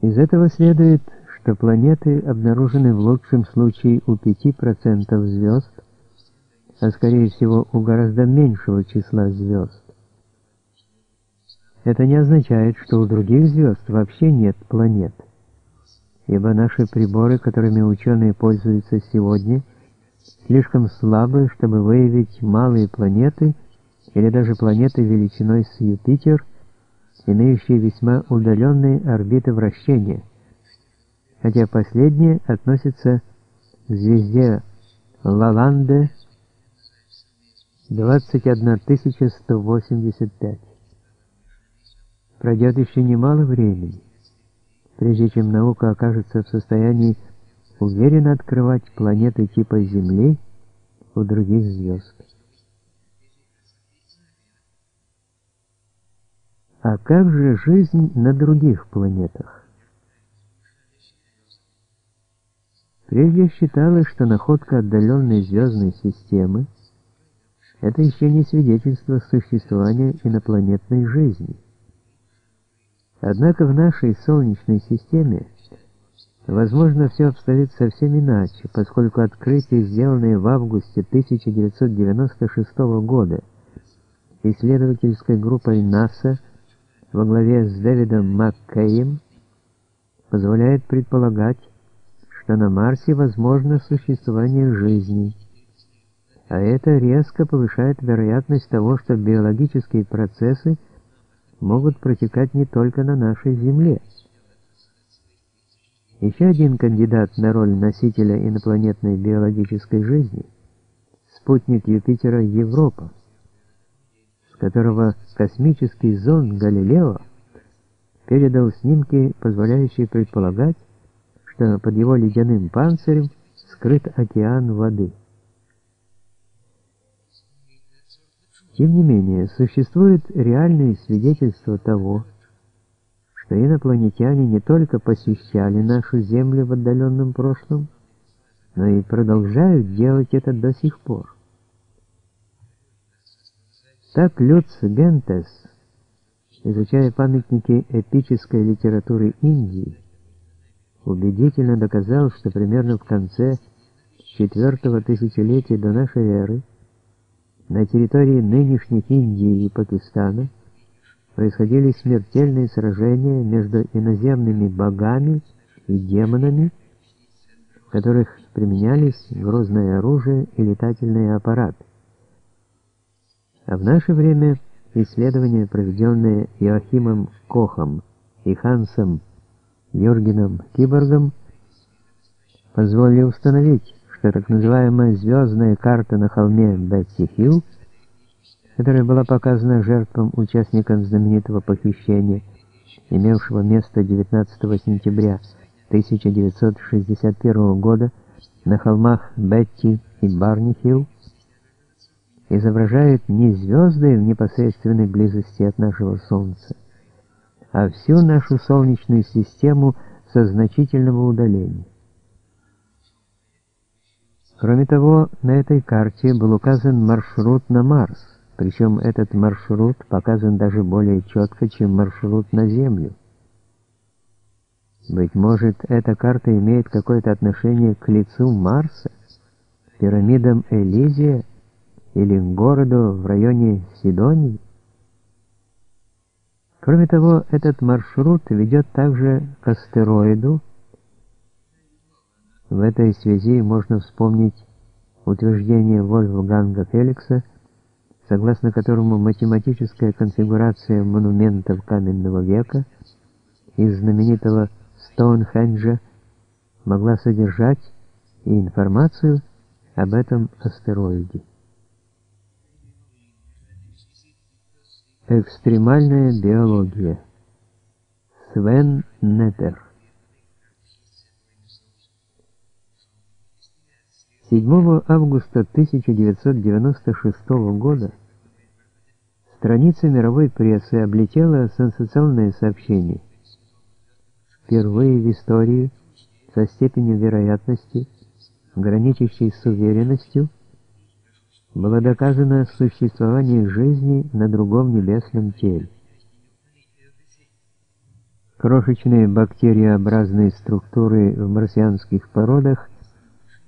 Из этого следует, что планеты обнаружены в лучшем случае у 5% звезд, а скорее всего у гораздо меньшего числа звезд. Это не означает, что у других звезд вообще нет планет, ибо наши приборы, которыми ученые пользуются сегодня, слишком слабы, чтобы выявить малые планеты или даже планеты величиной с Юпитер, имеющие весьма удаленные орбиты вращения, хотя последние относятся к звезде Лаланде 21185. Пройдет еще немало времени, прежде чем наука окажется в состоянии уверенно открывать планеты типа Земли у других звезд. А как же жизнь на других планетах? Прежде считалось, что находка отдаленной звездной системы – это еще не свидетельство существования инопланетной жизни. Однако в нашей Солнечной системе возможно все обстоит совсем иначе, поскольку открытие, сделанное в августе 1996 года исследовательской группой НАСА во главе с Дэвидом Маккеем, позволяет предполагать, что на Марсе возможно существование жизни, а это резко повышает вероятность того, что биологические процессы – могут протекать не только на нашей Земле. Еще один кандидат на роль носителя инопланетной биологической жизни – спутник Юпитера Европа, которого космический зонд Галилео передал снимки, позволяющие предполагать, что под его ледяным панцирем скрыт океан воды. Тем не менее, существуют реальные свидетельства того, что инопланетяне не только посещали нашу Землю в отдаленном прошлом, но и продолжают делать это до сих пор. Так Люц Гентес, изучая памятники эпической литературы Индии, убедительно доказал, что примерно в конце четвертого тысячелетия до нашей эры на территории нынешних Индии и Пакистана происходили смертельные сражения между иноземными богами и демонами, в которых применялись грозное оружие и летательные аппараты. А в наше время исследования, проведенные Иоахимом Кохом и Хансом Юргеном Киборгом, позволили установить, что так называемая звездная карта на холме Бетси-Хилл, которая была показана жертвам участникам знаменитого похищения, имевшего место 19 сентября 1961 года на холмах Бетти и Барни-Хилл, изображает не звезды в непосредственной близости от нашего Солнца, а всю нашу Солнечную систему со значительного удаления. Кроме того, на этой карте был указан маршрут на Марс, причем этот маршрут показан даже более четко, чем маршрут на Землю. Быть может, эта карта имеет какое-то отношение к лицу Марса, пирамидам Элизия или городу в районе Сидонии? Кроме того, этот маршрут ведет также к астероиду, в этой связи можно вспомнить утверждение Вольфганга Феликса, согласно которому математическая конфигурация монументов каменного века из знаменитого Стоунхенджа могла содержать и информацию об этом астероиде. Экстремальная биология. Свен Неттер 7 августа 1996 года страница мировой прессы облетела сенсационное сообщение. Впервые в истории со степенью вероятности, граничащей с уверенностью, было доказано существование жизни на другом небесном теле. Крошечные бактериообразные структуры в марсианских породах